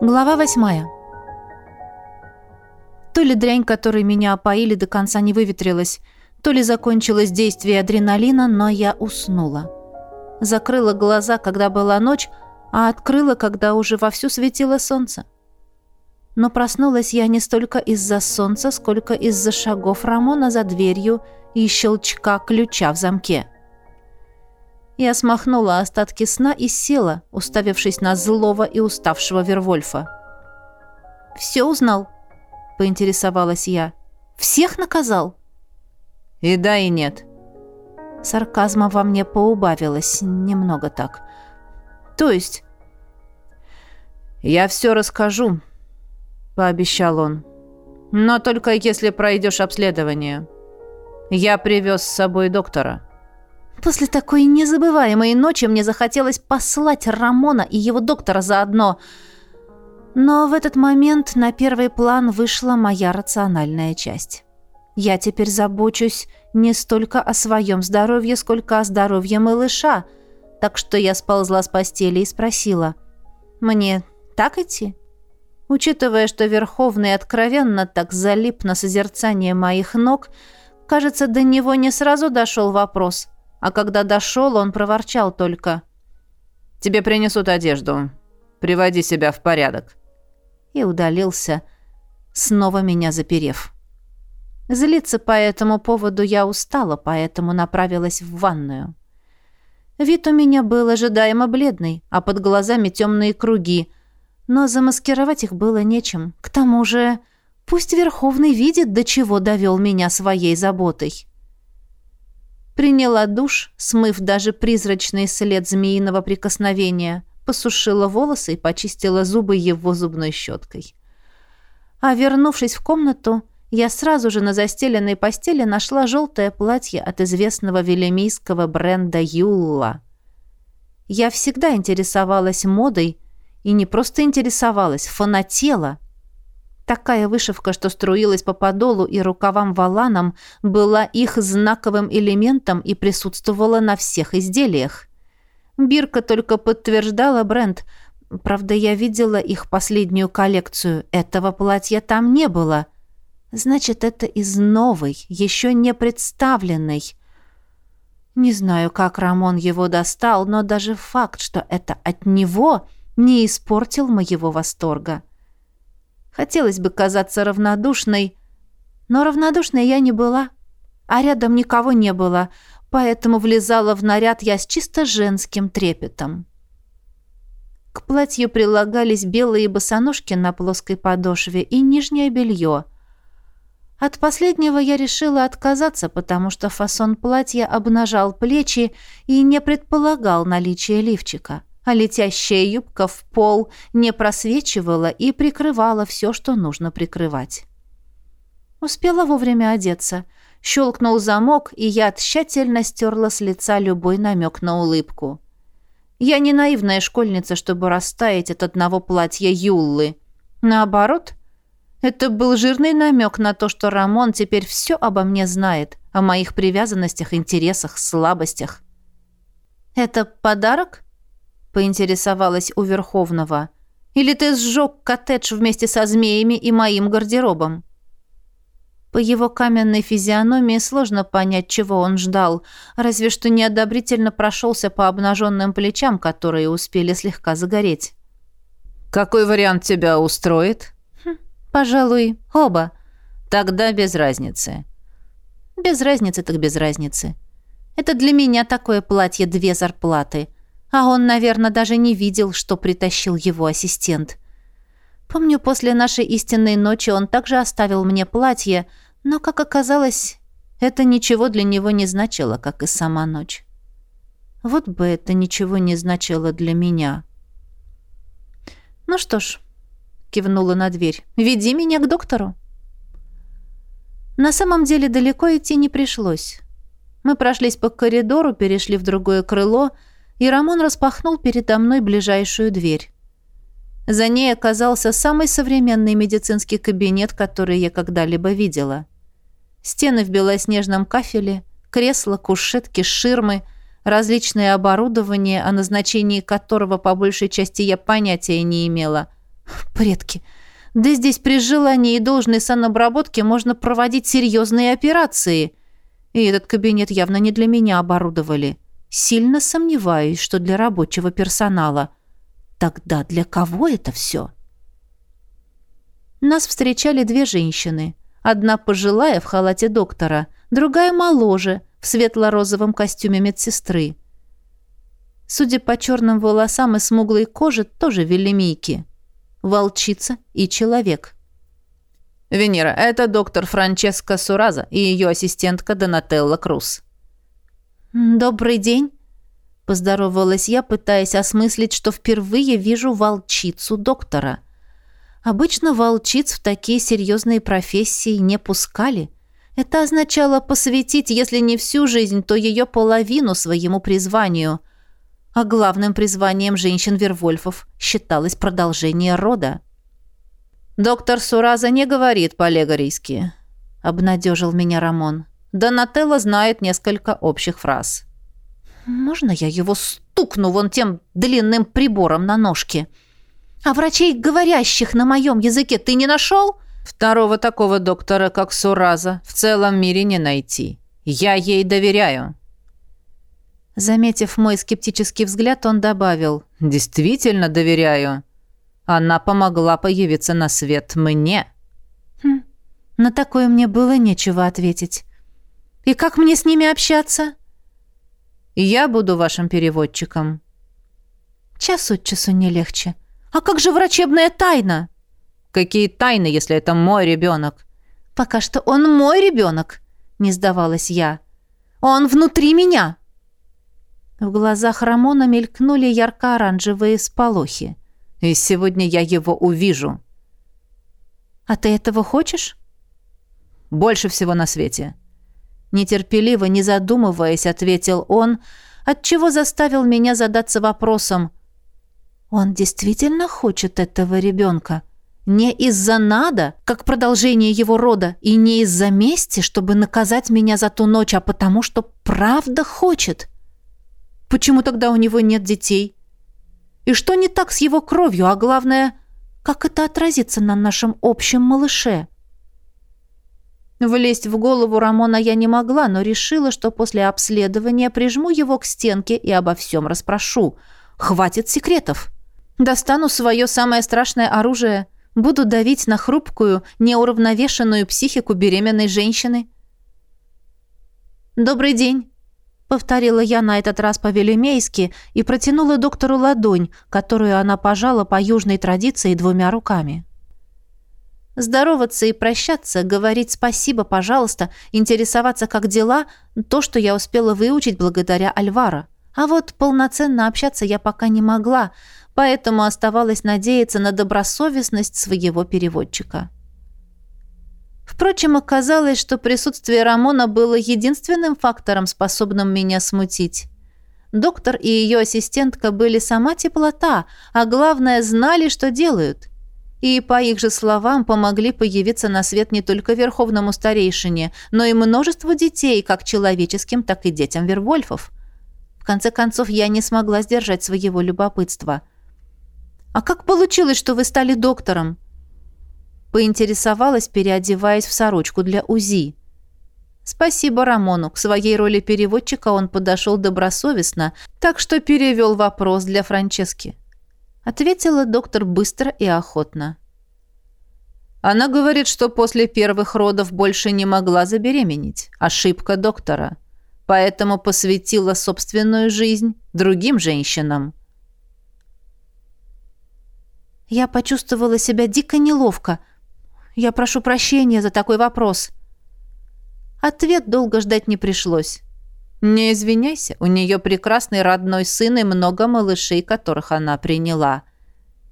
Глава восьмая. То ли дрянь, которой меня опоили, до конца не выветрилась, то ли закончилось действие адреналина, но я уснула. Закрыла глаза, когда была ночь, а открыла, когда уже вовсю светило солнце. Но проснулась я не столько из-за солнца, сколько из-за шагов Рамона за дверью и щелчка ключа в замке. Я смахнула остатки сна и села, уставившись на злого и уставшего Вервольфа. «Все узнал?» — поинтересовалась я. «Всех наказал?» «И да, и нет». Сарказма во мне поубавилось, немного так. «То есть?» «Я все расскажу», — пообещал он. «Но только если пройдешь обследование. Я привез с собой доктора». После такой незабываемой ночи мне захотелось послать Рамона и его доктора заодно. Но в этот момент на первый план вышла моя рациональная часть. Я теперь забочусь не столько о своем здоровье, сколько о здоровье малыша, так что я сползла с постели и спросила, «Мне так идти?» Учитывая, что Верховный откровенно так залип на созерцание моих ног, кажется, до него не сразу дошел вопрос – а когда дошел, он проворчал только. «Тебе принесут одежду. Приводи себя в порядок». И удалился, снова меня заперев. Злиться по этому поводу я устала, поэтому направилась в ванную. Вид у меня был ожидаемо бледный, а под глазами темные круги, но замаскировать их было нечем. К тому же, пусть Верховный видит, до чего довел меня своей заботой. Приняла душ, смыв даже призрачный след змеиного прикосновения, посушила волосы и почистила зубы его зубной щеткой. А вернувшись в комнату, я сразу же на застеленной постели нашла желтое платье от известного велемийского бренда Юлла. Я всегда интересовалась модой, и не просто интересовалась, фанатела – Такая вышивка, что струилась по подолу и рукавам-валанам, была их знаковым элементом и присутствовала на всех изделиях. Бирка только подтверждала бренд. Правда, я видела их последнюю коллекцию. Этого платья там не было. Значит, это из новой, еще не представленной. Не знаю, как Рамон его достал, но даже факт, что это от него, не испортил моего восторга. Хотелось бы казаться равнодушной, но равнодушной я не была, а рядом никого не было, поэтому влезала в наряд я с чисто женским трепетом. К платью прилагались белые босоножки на плоской подошве и нижнее белье. От последнего я решила отказаться, потому что фасон платья обнажал плечи и не предполагал наличия лифчика а летящая юбка в пол не просвечивала и прикрывала все, что нужно прикрывать. Успела вовремя одеться. Щелкнул замок, и я тщательно стерла с лица любой намек на улыбку. Я не наивная школьница, чтобы растаять от одного платья Юллы. Наоборот, это был жирный намек на то, что Рамон теперь все обо мне знает, о моих привязанностях, интересах, слабостях. «Это подарок?» Поинтересовалась у Верховного. «Или ты сжег коттедж вместе со змеями и моим гардеробом?» По его каменной физиономии сложно понять, чего он ждал, разве что неодобрительно прошелся по обнаженным плечам, которые успели слегка загореть. «Какой вариант тебя устроит?» хм, «Пожалуй, оба. Тогда без разницы». «Без разницы так без разницы. Это для меня такое платье две зарплаты». А он, наверное, даже не видел, что притащил его ассистент. Помню, после нашей истинной ночи он также оставил мне платье, но, как оказалось, это ничего для него не значило, как и сама ночь. Вот бы это ничего не значило для меня. «Ну что ж», — кивнула на дверь, — «веди меня к доктору». На самом деле далеко идти не пришлось. Мы прошлись по коридору, перешли в другое крыло — и Рамон распахнул передо мной ближайшую дверь. За ней оказался самый современный медицинский кабинет, который я когда-либо видела. Стены в белоснежном кафеле, кресла, кушетки, ширмы, различное оборудование, о назначении которого по большей части я понятия не имела. Предки. Да здесь при желании и должной санобработке можно проводить серьезные операции. И этот кабинет явно не для меня оборудовали. Сильно сомневаюсь, что для рабочего персонала. Тогда для кого это все? Нас встречали две женщины. Одна пожилая в халате доктора, другая моложе, в светло-розовом костюме медсестры. Судя по черным волосам и смуглой коже, тоже велимийки. Волчица и человек. «Венера, это доктор Франческа Сураза и ее ассистентка Донателла Круз». «Добрый день», — поздоровалась я, пытаясь осмыслить, что впервые вижу волчицу доктора. Обычно волчиц в такие серьезные профессии не пускали. Это означало посвятить, если не всю жизнь, то ее половину своему призванию. А главным призванием женщин-вервольфов считалось продолжение рода. «Доктор Сураза не говорит по-легорийски», — обнадежил меня Рамон. «Донателло знает несколько общих фраз». «Можно я его стукну вон тем длинным прибором на ножке? А врачей, говорящих на моем языке, ты не нашел?» «Второго такого доктора, как Сураза, в целом мире не найти. Я ей доверяю». Заметив мой скептический взгляд, он добавил. «Действительно доверяю. Она помогла появиться на свет мне. Хм, на такое мне было нечего ответить. И как мне с ними общаться? Я буду вашим переводчиком. Час от часу не легче. А как же врачебная тайна? Какие тайны, если это мой ребенок? Пока что он мой ребенок, не сдавалась я. Он внутри меня. В глазах Рамона мелькнули ярко-оранжевые сполохи. И сегодня я его увижу. А ты этого хочешь? Больше всего на свете. Нетерпеливо, не задумываясь, ответил он, отчего заставил меня задаться вопросом. Он действительно хочет этого ребенка? Не из-за надо, как продолжение его рода, и не из-за мести, чтобы наказать меня за ту ночь, а потому что правда хочет. Почему тогда у него нет детей? И что не так с его кровью, а главное, как это отразится на нашем общем малыше? Влезть в голову Рамона я не могла, но решила, что после обследования прижму его к стенке и обо всем расспрошу. Хватит секретов. Достану свое самое страшное оружие, буду давить на хрупкую, неуравновешенную психику беременной женщины. «Добрый день», Повторила я на этот раз по-велемейски и протянула доктору ладонь, которую она пожала по южной традиции двумя руками. Здороваться и прощаться, говорить спасибо, пожалуйста, интересоваться, как дела – то, что я успела выучить благодаря Альвара. А вот полноценно общаться я пока не могла, поэтому оставалось надеяться на добросовестность своего переводчика. Впрочем, оказалось, что присутствие Рамона было единственным фактором, способным меня смутить. Доктор и ее ассистентка были сама теплота, а главное, знали, что делают. И, по их же словам, помогли появиться на свет не только верховному старейшине, но и множеству детей, как человеческим, так и детям Вервольфов. В конце концов, я не смогла сдержать своего любопытства. «А как получилось, что вы стали доктором?» Поинтересовалась, переодеваясь в сорочку для УЗИ. Спасибо Рамону. К своей роли переводчика он подошел добросовестно, так что перевел вопрос для Франчески. Ответила доктор быстро и охотно. Она говорит, что после первых родов больше не могла забеременеть. Ошибка доктора. Поэтому посвятила собственную жизнь другим женщинам. Я почувствовала себя дико неловко – я прошу прощения за такой вопрос». Ответ долго ждать не пришлось. «Не извиняйся, у нее прекрасный родной сын и много малышей, которых она приняла».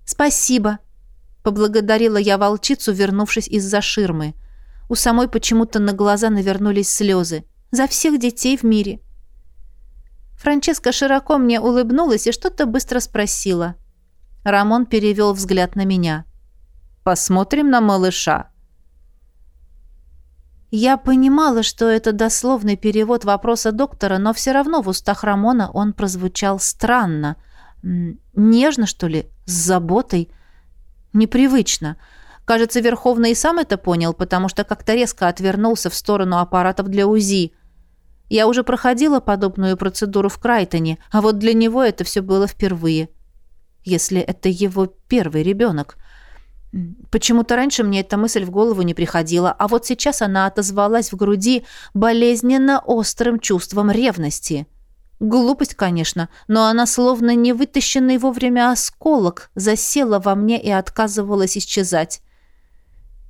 «Спасибо», — поблагодарила я волчицу, вернувшись из-за ширмы. У самой почему-то на глаза навернулись слезы. «За всех детей в мире». Франческа широко мне улыбнулась и что-то быстро спросила. Рамон перевел взгляд на меня. Посмотрим на малыша». Я понимала, что это дословный перевод вопроса доктора, но все равно в устах Рамона он прозвучал странно. Нежно, что ли, с заботой. Непривычно. Кажется, Верховный и сам это понял, потому что как-то резко отвернулся в сторону аппаратов для УЗИ. Я уже проходила подобную процедуру в Крайтоне, а вот для него это все было впервые. Если это его первый ребенок. Почему-то раньше мне эта мысль в голову не приходила, а вот сейчас она отозвалась в груди болезненно острым чувством ревности. Глупость, конечно, но она словно не вытащенный вовремя осколок засела во мне и отказывалась исчезать.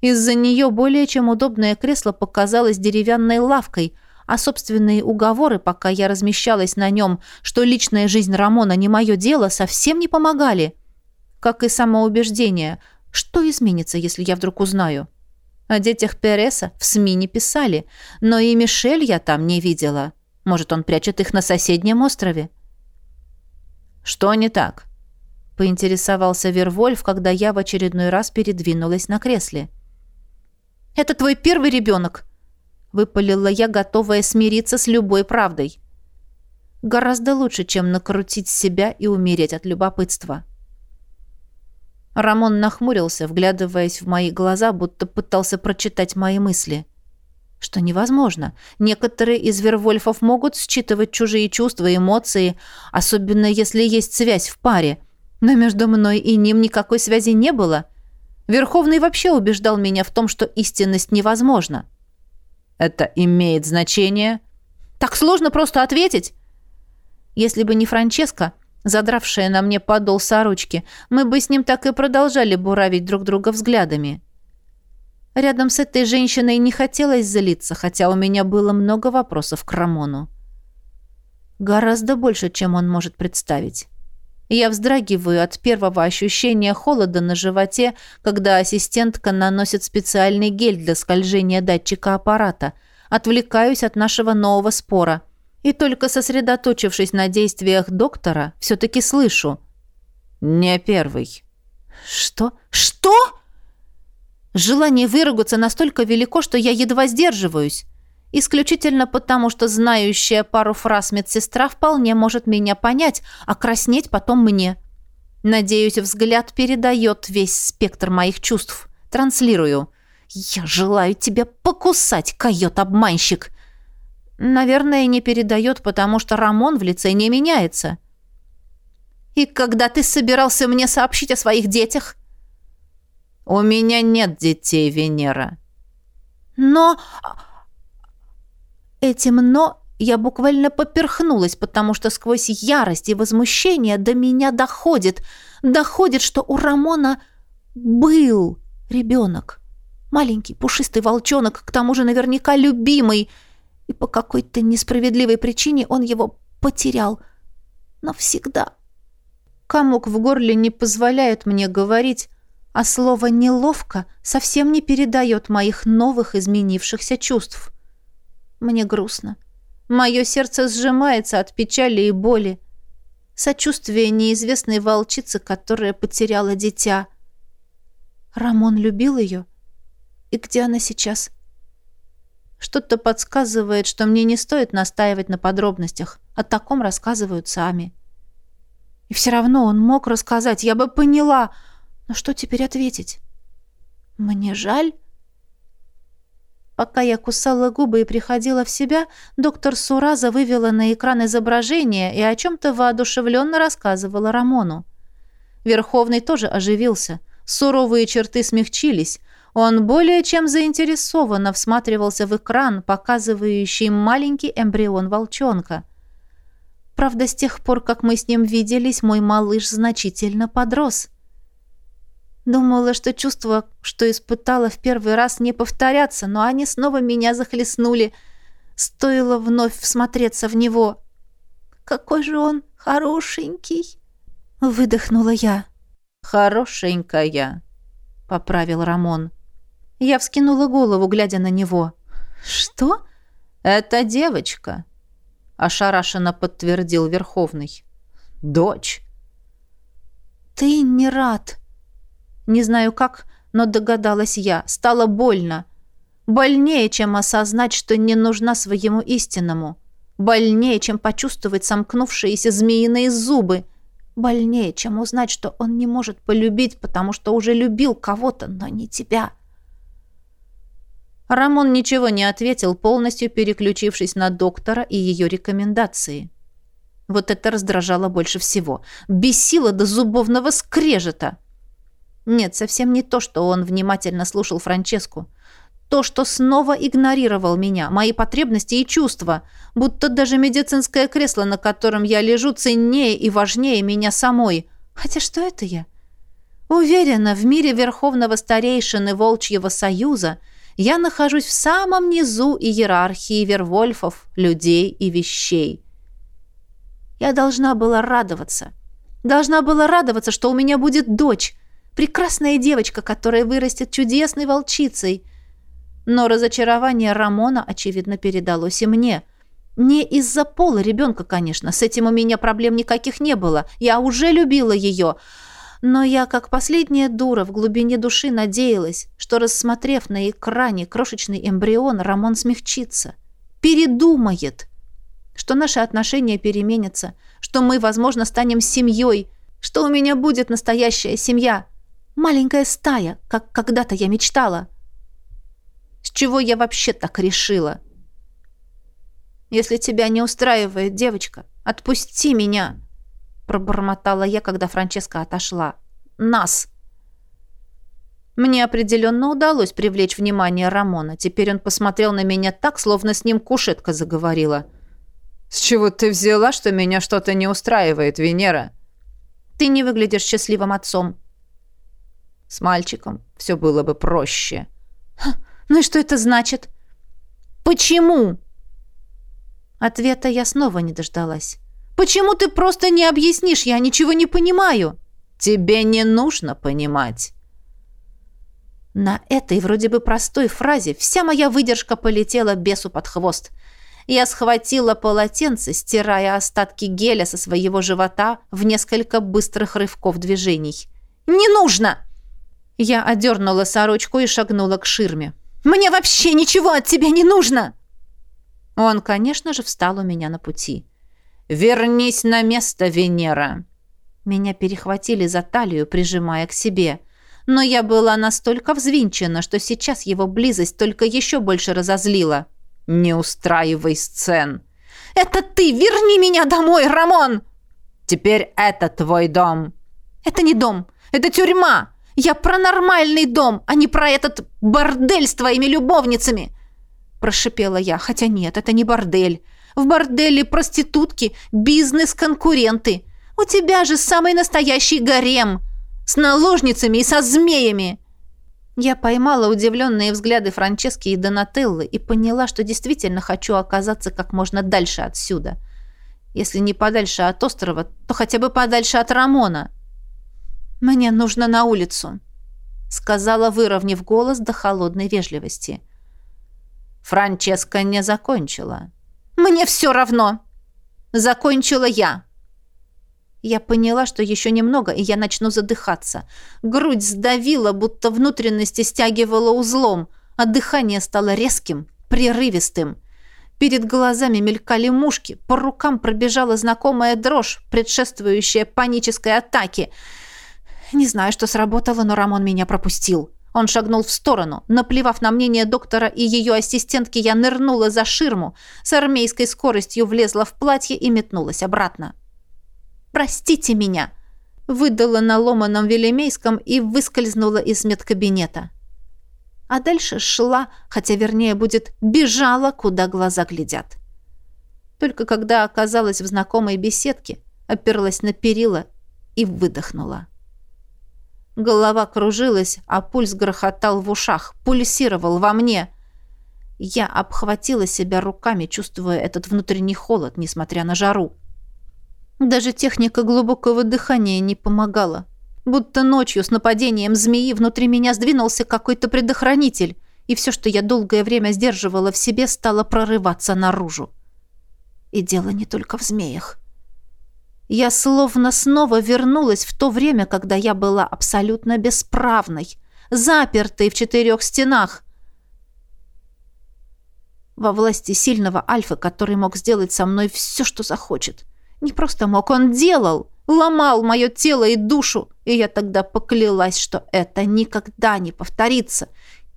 Из-за нее более чем удобное кресло показалось деревянной лавкой, а собственные уговоры, пока я размещалась на нем, что личная жизнь Рамона не мое дело, совсем не помогали. Как и самоубеждение – что изменится, если я вдруг узнаю? О детях Переса в СМИ не писали, но и Мишель я там не видела. Может, он прячет их на соседнем острове? Что не так? Поинтересовался Вервольф, когда я в очередной раз передвинулась на кресле. «Это твой первый ребенок!» Выпалила я, готовая смириться с любой правдой. Гораздо лучше, чем накрутить себя и умереть от любопытства. Рамон нахмурился, вглядываясь в мои глаза, будто пытался прочитать мои мысли. Что невозможно. Некоторые из вервольфов могут считывать чужие чувства и эмоции, особенно если есть связь в паре. Но между мной и ним никакой связи не было. Верховный вообще убеждал меня в том, что истинность невозможна. «Это имеет значение?» «Так сложно просто ответить!» Если бы не Франческо, задравшая на мне подол сорочки, мы бы с ним так и продолжали буравить друг друга взглядами. Рядом с этой женщиной не хотелось залиться, хотя у меня было много вопросов к Рамону. Гораздо больше, чем он может представить. Я вздрагиваю от первого ощущения холода на животе, когда ассистентка наносит специальный гель для скольжения датчика аппарата. Отвлекаюсь от нашего нового спора – и только сосредоточившись на действиях доктора, все-таки слышу. «Не первый». «Что? Что?» Желание выругаться настолько велико, что я едва сдерживаюсь. Исключительно потому, что знающая пару фраз медсестра вполне может меня понять, а краснеть потом мне. Надеюсь, взгляд передает весь спектр моих чувств. Транслирую. «Я желаю тебя покусать, койот-обманщик!» Наверное, не передает, потому что Рамон в лице не меняется. И когда ты собирался мне сообщить о своих детях? У меня нет детей, Венера. Но... Этим «но» я буквально поперхнулась, потому что сквозь ярость и возмущение до меня доходит, доходит, что у Рамона был ребенок. Маленький пушистый волчонок, к тому же наверняка любимый — и по какой-то несправедливой причине он его потерял. Навсегда. Комок в горле не позволяет мне говорить, а слово «неловко» совсем не передает моих новых изменившихся чувств. Мне грустно. Мое сердце сжимается от печали и боли. Сочувствие неизвестной волчицы, которая потеряла дитя. Рамон любил ее? И где она сейчас? — что-то подсказывает, что мне не стоит настаивать на подробностях. О таком рассказывают сами. И все равно он мог рассказать, я бы поняла. Но что теперь ответить? Мне жаль. Пока я кусала губы и приходила в себя, доктор Сураза вывела на экран изображение и о чем-то воодушевленно рассказывала Рамону. Верховный тоже оживился. Суровые черты смягчились, он более чем заинтересованно всматривался в экран, показывающий маленький эмбрион волчонка. Правда, с тех пор, как мы с ним виделись, мой малыш значительно подрос. Думала, что чувства, что испытала в первый раз, не повторятся, но они снова меня захлестнули. Стоило вновь всмотреться в него. «Какой же он хорошенький!» — выдохнула я. «Хорошенькая», — поправил Рамон. Я вскинула голову, глядя на него. «Что?» «Это девочка», — ошарашенно подтвердил Верховный. «Дочь». «Ты не рад». Не знаю как, но догадалась я. Стало больно. Больнее, чем осознать, что не нужна своему истинному. Больнее, чем почувствовать сомкнувшиеся змеиные зубы. Больнее, чем узнать, что он не может полюбить, потому что уже любил кого-то, но не тебя. Рамон ничего не ответил, полностью переключившись на доктора и ее рекомендации. Вот это раздражало больше всего. Бесило до зубовного скрежета. Нет, совсем не то, что он внимательно слушал Франческу. То, что снова игнорировал меня, мои потребности и чувства, будто даже медицинское кресло, на котором я лежу, ценнее и важнее меня самой. Хотя что это я? Уверена, в мире Верховного Старейшины Волчьего Союза я нахожусь в самом низу иерархии вервольфов, людей и вещей. Я должна была радоваться. Должна была радоваться, что у меня будет дочь, прекрасная девочка, которая вырастет чудесной волчицей – но разочарование Рамона, очевидно, передалось и мне. Не из-за пола ребенка, конечно, с этим у меня проблем никаких не было. Я уже любила ее. Но я, как последняя дура, в глубине души надеялась, что, рассмотрев на экране крошечный эмбрион, Рамон смягчится. Передумает. Что наши отношения переменятся. Что мы, возможно, станем семьей. Что у меня будет настоящая семья. Маленькая стая, как когда-то я мечтала. С чего я вообще так решила? Если тебя не устраивает, девочка, отпусти меня, пробормотала я, когда Франческа отошла. Нас. Мне определенно удалось привлечь внимание Рамона. Теперь он посмотрел на меня так, словно с ним кушетка заговорила. «С чего ты взяла, что меня что-то не устраивает, Венера?» «Ты не выглядишь счастливым отцом». «С мальчиком все было бы проще». Ну и что это значит? Почему? Ответа я снова не дождалась. Почему ты просто не объяснишь? Я ничего не понимаю. Тебе не нужно понимать. На этой вроде бы простой фразе вся моя выдержка полетела бесу под хвост. Я схватила полотенце, стирая остатки геля со своего живота в несколько быстрых рывков движений. «Не нужно!» Я одернула сорочку и шагнула к ширме. Мне вообще ничего от тебя не нужно!» Он, конечно же, встал у меня на пути. «Вернись на место, Венера!» Меня перехватили за талию, прижимая к себе. Но я была настолько взвинчена, что сейчас его близость только еще больше разозлила. «Не устраивай сцен!» «Это ты! Верни меня домой, Рамон!» «Теперь это твой дом!» «Это не дом! Это тюрьма! Я про нормальный дом, а не про этот бордель с твоими любовницами!» Прошипела я, хотя нет, это не бордель. В борделе проститутки, бизнес-конкуренты. У тебя же самый настоящий гарем. С наложницами и со змеями. Я поймала удивленные взгляды Франчески и Донателлы и поняла, что действительно хочу оказаться как можно дальше отсюда. Если не подальше от острова, то хотя бы подальше от Рамона. «Мне нужно на улицу», — сказала, выровняв голос до холодной вежливости. Франческа не закончила. «Мне все равно!» «Закончила я!» Я поняла, что еще немного, и я начну задыхаться. Грудь сдавила, будто внутренности стягивала узлом, а дыхание стало резким, прерывистым. Перед глазами мелькали мушки, по рукам пробежала знакомая дрожь, предшествующая панической атаке — не знаю, что сработало, но Рамон меня пропустил. Он шагнул в сторону. Наплевав на мнение доктора и ее ассистентки, я нырнула за ширму, с армейской скоростью влезла в платье и метнулась обратно. «Простите меня!» выдала на ломаном велемейском и выскользнула из медкабинета. А дальше шла, хотя вернее будет бежала, куда глаза глядят. Только когда оказалась в знакомой беседке, оперлась на перила и выдохнула. Голова кружилась, а пульс грохотал в ушах, пульсировал во мне. Я обхватила себя руками, чувствуя этот внутренний холод, несмотря на жару. Даже техника глубокого дыхания не помогала. Будто ночью с нападением змеи внутри меня сдвинулся какой-то предохранитель, и все, что я долгое время сдерживала в себе, стало прорываться наружу. И дело не только в змеях. Я словно снова вернулась в то время, когда я была абсолютно бесправной, запертой в четырех стенах. Во власти сильного Альфа, который мог сделать со мной все, что захочет. Не просто мог, он делал. ломал мое тело и душу, и я тогда поклялась, что это никогда не повторится.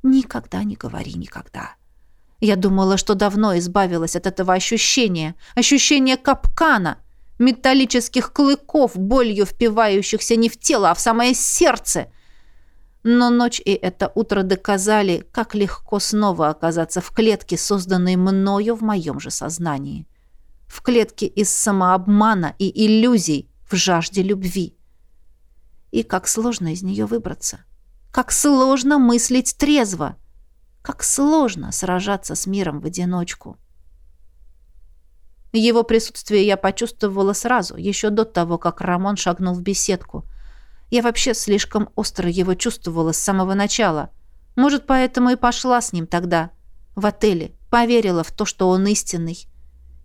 Никогда не говори никогда. Я думала, что давно избавилась от этого ощущения, ощущения капкана, металлических клыков, болью впивающихся не в тело, а в самое сердце. Но ночь и это утро доказали, как легко снова оказаться в клетке, созданной мною в моем же сознании. В клетке из самообмана и иллюзий, в жажде любви. И как сложно из нее выбраться. Как сложно мыслить трезво. Как сложно сражаться с миром в одиночку. Его присутствие я почувствовала сразу, еще до того, как Рамон шагнул в беседку. Я вообще слишком остро его чувствовала с самого начала. Может, поэтому и пошла с ним тогда, в отеле, поверила в то, что он истинный.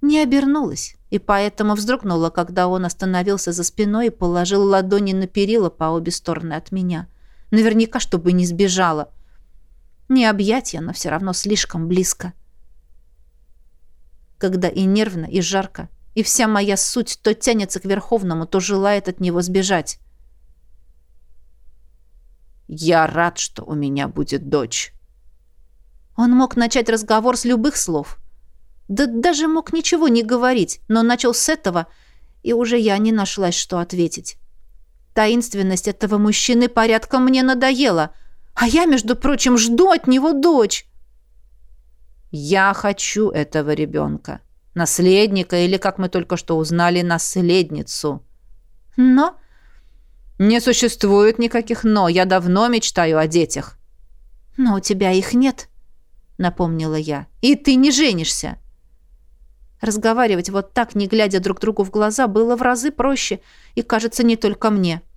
Не обернулась, и поэтому вздрогнула, когда он остановился за спиной и положил ладони на перила по обе стороны от меня. Наверняка, чтобы не сбежала. Не объятия, но все равно слишком близко. Когда и нервно, и жарко, и вся моя суть то тянется к Верховному, то желает от него сбежать. «Я рад, что у меня будет дочь». Он мог начать разговор с любых слов. Да даже мог ничего не говорить, но начал с этого, и уже я не нашлась, что ответить. Таинственность этого мужчины порядком мне надоела — а я, между прочим, жду от него дочь. Я хочу этого ребенка. Наследника или, как мы только что узнали, наследницу. Но не существует никаких «но». Я давно мечтаю о детях. Но у тебя их нет, напомнила я. И ты не женишься. Разговаривать вот так, не глядя друг другу в глаза, было в разы проще, и, кажется, не только мне. —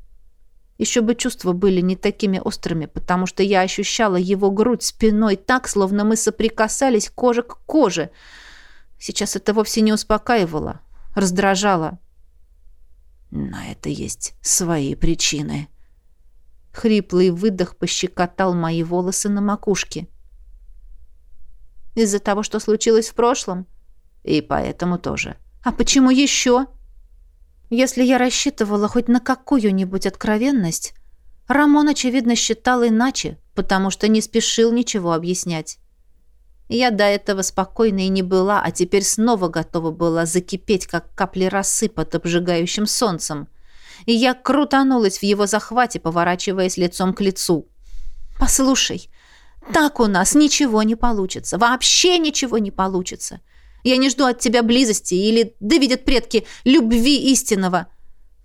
еще бы чувства были не такими острыми, потому что я ощущала его грудь спиной так, словно мы соприкасались кожа к коже. Сейчас это вовсе не успокаивало, раздражало. На это есть свои причины. Хриплый выдох пощекотал мои волосы на макушке. Из-за того, что случилось в прошлом? И поэтому тоже. А почему еще? — если я рассчитывала хоть на какую-нибудь откровенность, Рамон, очевидно, считал иначе, потому что не спешил ничего объяснять. Я до этого спокойной не была, а теперь снова готова была закипеть, как капли росы под обжигающим солнцем. И я крутанулась в его захвате, поворачиваясь лицом к лицу. «Послушай, так у нас ничего не получится, вообще ничего не получится. Я не жду от тебя близости или, да видят предки, любви истинного.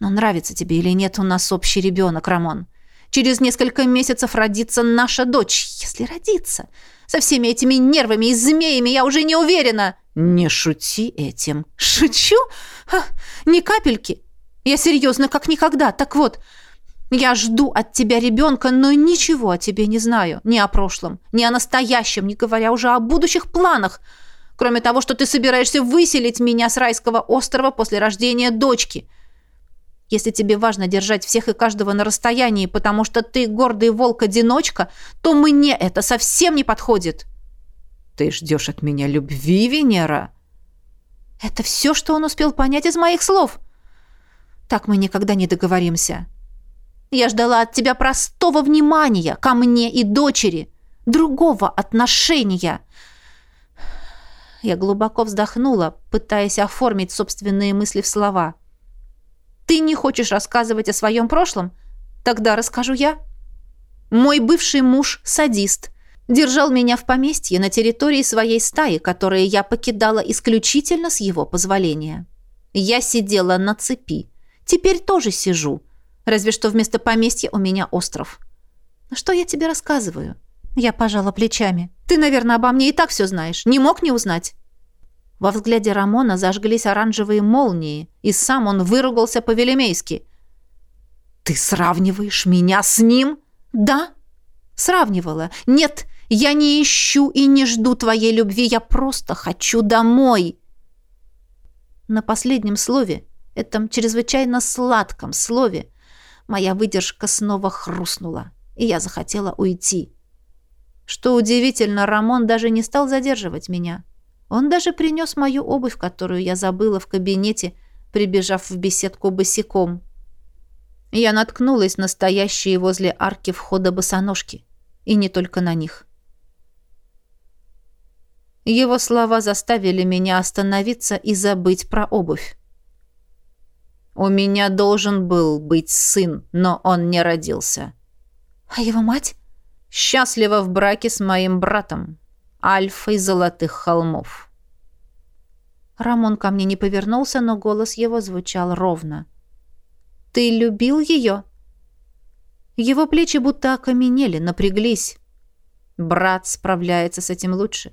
Но нравится тебе или нет, у нас общий ребенок, Рамон. Через несколько месяцев родится наша дочь, если родится. Со всеми этими нервами и змеями я уже не уверена. Не шути этим. Шучу? Ха, ни капельки. Я серьезно, как никогда. Так вот, я жду от тебя ребенка, но ничего о тебе не знаю. Ни о прошлом, ни о настоящем, не говоря уже о будущих планах кроме того, что ты собираешься выселить меня с райского острова после рождения дочки. Если тебе важно держать всех и каждого на расстоянии, потому что ты гордый волк-одиночка, то мне это совсем не подходит. Ты ждешь от меня любви, Венера? Это все, что он успел понять из моих слов. Так мы никогда не договоримся. Я ждала от тебя простого внимания ко мне и дочери, другого отношения — я глубоко вздохнула, пытаясь оформить собственные мысли в слова. «Ты не хочешь рассказывать о своем прошлом? Тогда расскажу я. Мой бывший муж – садист. Держал меня в поместье на территории своей стаи, которые я покидала исключительно с его позволения. Я сидела на цепи. Теперь тоже сижу. Разве что вместо поместья у меня остров. Что я тебе рассказываю? Я пожала плечами. Ты, наверное, обо мне и так все знаешь. Не мог не узнать. Во взгляде Рамона зажглись оранжевые молнии, и сам он выругался по-велемейски. «Ты сравниваешь меня с ним?» «Да, сравнивала. Нет, я не ищу и не жду твоей любви, я просто хочу домой». На последнем слове, этом чрезвычайно сладком слове, моя выдержка снова хрустнула, и я захотела уйти. Что удивительно, Рамон даже не стал задерживать меня. Он даже принес мою обувь, которую я забыла в кабинете, прибежав в беседку босиком. Я наткнулась на стоящие возле арки входа босоножки. И не только на них. Его слова заставили меня остановиться и забыть про обувь. «У меня должен был быть сын, но он не родился». «А его мать?» «Счастлива в браке с моим братом, Альфой Золотых Холмов». Рамон ко мне не повернулся, но голос его звучал ровно. «Ты любил ее?» Его плечи будто окаменели, напряглись. Брат справляется с этим лучше.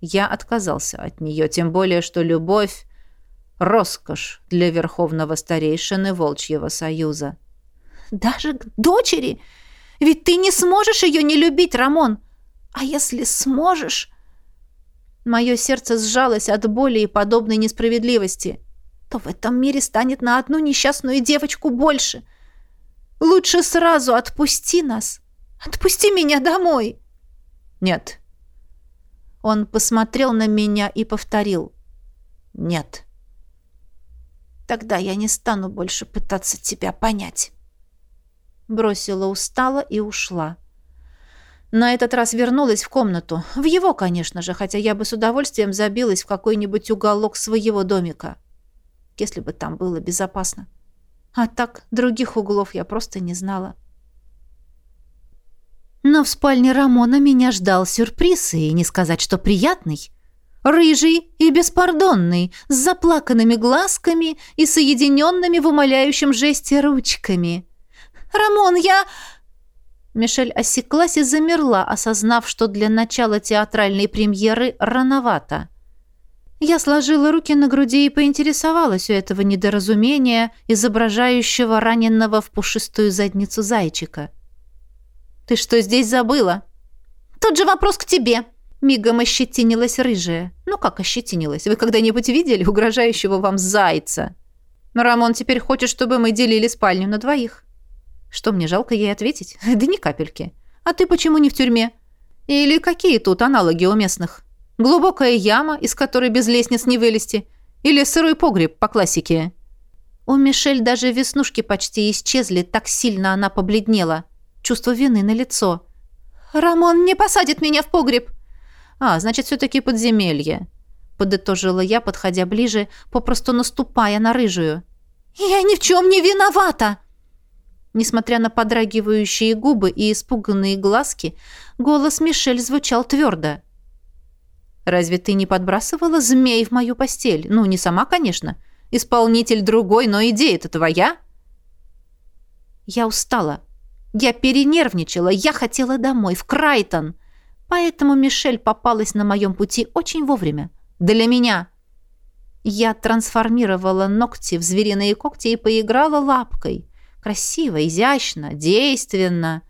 Я отказался от нее, тем более, что любовь — роскошь для верховного старейшины Волчьего Союза. «Даже к дочери? Ведь ты не сможешь ее не любить, Рамон! А если сможешь...» Мое сердце сжалось от боли и подобной несправедливости. То в этом мире станет на одну несчастную девочку больше. Лучше сразу отпусти нас. Отпусти меня домой. Нет, он посмотрел на меня и повторил. «Нет». «Тогда я не стану больше пытаться тебя понять». Бросила устало и ушла. На этот раз вернулась в комнату. В его, конечно же, хотя я бы с удовольствием забилась в какой-нибудь уголок своего домика. Если бы там было безопасно. А так, других углов я просто не знала. — но в спальне Рамона меня ждал сюрприз, и не сказать, что приятный. Рыжий и беспардонный, с заплаканными глазками и соединенными в умоляющем жесте ручками. «Рамон, я...» Мишель осеклась и замерла, осознав, что для начала театральной премьеры рановато. Я сложила руки на груди и поинтересовалась у этого недоразумения, изображающего раненного в пушистую задницу зайчика. «Ты что здесь забыла?» «Тот же вопрос к тебе!» Мигом ощетинилась рыжая. «Ну как ощетинилась? Вы когда-нибудь видели угрожающего вам зайца?» «Рамон теперь хочет, чтобы мы делили спальню на двоих». «Что мне жалко ей ответить?» «Да ни капельки. А ты почему не в тюрьме?» «Или какие тут аналоги у местных? Глубокая яма, из которой без лестниц не вылезти? Или сырой погреб по классике?» У Мишель даже веснушки почти исчезли, так сильно она побледнела чувство вины на лицо. «Рамон не посадит меня в погреб!» «А, значит, все-таки подземелье», — подытожила я, подходя ближе, попросту наступая на рыжую. «Я ни в чем не виновата!» Несмотря на подрагивающие губы и испуганные глазки, голос Мишель звучал твердо. «Разве ты не подбрасывала змей в мою постель? Ну, не сама, конечно. Исполнитель другой, но идея-то твоя?» Я устала. Я перенервничала, я хотела домой, в Крайтон. Поэтому Мишель попалась на моем пути очень вовремя. Для меня. Я трансформировала ногти в звериные когти и поиграла лапкой. Красиво, изящно, действенно.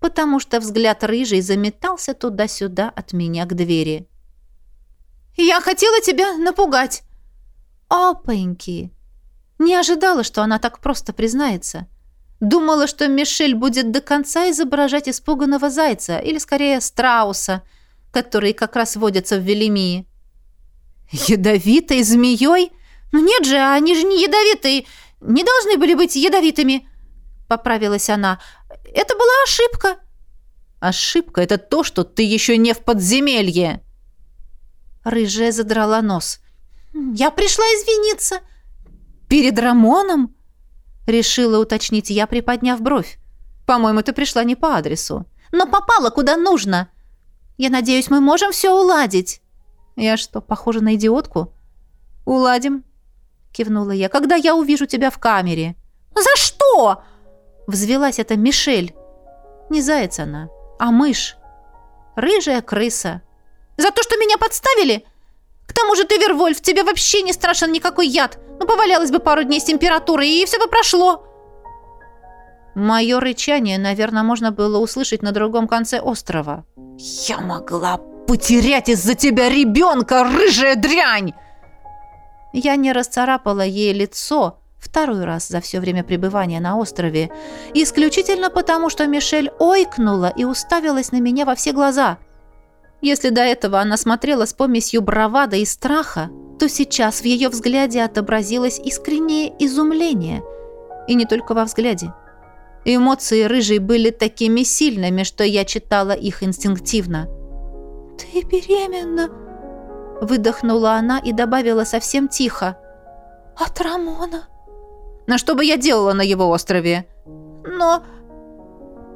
Потому что взгляд рыжий заметался туда-сюда от меня к двери. «Я хотела тебя напугать!» «Опаньки!» Не ожидала, что она так просто признается. Думала, что Мишель будет до конца изображать испуганного зайца, или скорее страуса, которые как раз водятся в Велимии. «Ядовитой змеей? Ну нет же, они же не ядовитые, не должны были быть ядовитыми!» Поправилась она. «Это была ошибка!» «Ошибка — это то, что ты еще не в подземелье!» Рыжая задрала нос. «Я пришла извиниться!» «Перед Рамоном?» Решила уточнить я, приподняв бровь. По-моему, ты пришла не по адресу. Но попала куда нужно. Я надеюсь, мы можем все уладить. Я что, похожа на идиотку? Уладим, кивнула я. Когда я увижу тебя в камере? За что? Взвелась эта Мишель. Не заяц она, а мышь. Рыжая крыса. За то, что меня подставили? К тому же ты, Вервольф, тебе вообще не страшен никакой яд. Ну, повалялась бы пару дней с температурой, и все бы прошло. Мое рычание, наверное, можно было услышать на другом конце острова. «Я могла потерять из-за тебя ребенка, рыжая дрянь!» Я не расцарапала ей лицо второй раз за все время пребывания на острове, исключительно потому, что Мишель ойкнула и уставилась на меня во все глаза – если до этого она смотрела с помесью бравада и страха, то сейчас в ее взгляде отобразилось искреннее изумление. И не только во взгляде. Эмоции рыжей были такими сильными, что я читала их инстинктивно. «Ты беременна!» Выдохнула она и добавила совсем тихо. «От Рамона!» «На что бы я делала на его острове?» «Но...»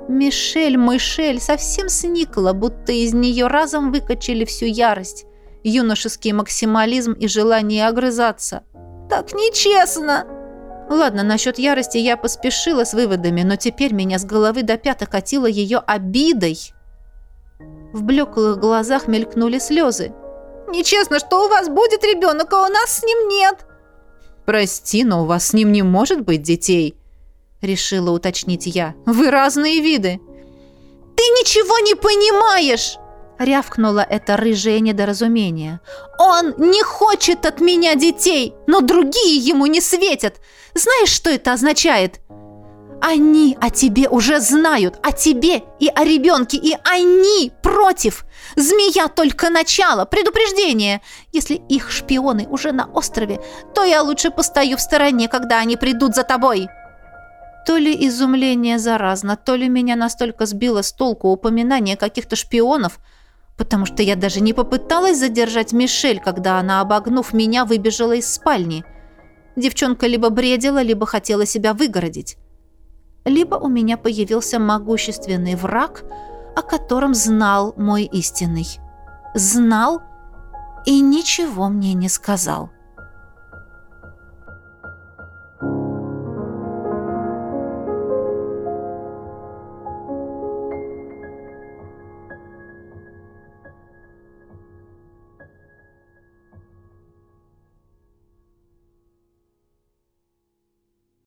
Мишель, Мышель совсем сникла, будто из нее разом выкачали всю ярость, юношеский максимализм и желание огрызаться. «Так нечестно!» Ладно, насчет ярости я поспешила с выводами, но теперь меня с головы до пяток катило ее обидой. В блеклых глазах мелькнули слезы. «Нечестно, что у вас будет ребенок, а у нас с ним нет!» «Прости, но у вас с ним не может быть детей!» Решила уточнить я. «Вы разные виды!» «Ты ничего не понимаешь!» Рявкнуло это рыжее недоразумение. «Он не хочет от меня детей, но другие ему не светят. Знаешь, что это означает?» Они о тебе уже знают, о тебе и о ребенке, и они против. Змея только начало, предупреждение. Если их шпионы уже на острове, то я лучше постою в стороне, когда они придут за тобой. То ли изумление заразно, то ли меня настолько сбило с толку упоминание каких-то шпионов, потому что я даже не попыталась задержать Мишель, когда она, обогнув меня, выбежала из спальни. Девчонка либо бредила, либо хотела себя выгородить. Либо у меня появился могущественный враг, о котором знал мой истинный. Знал и ничего мне не сказал.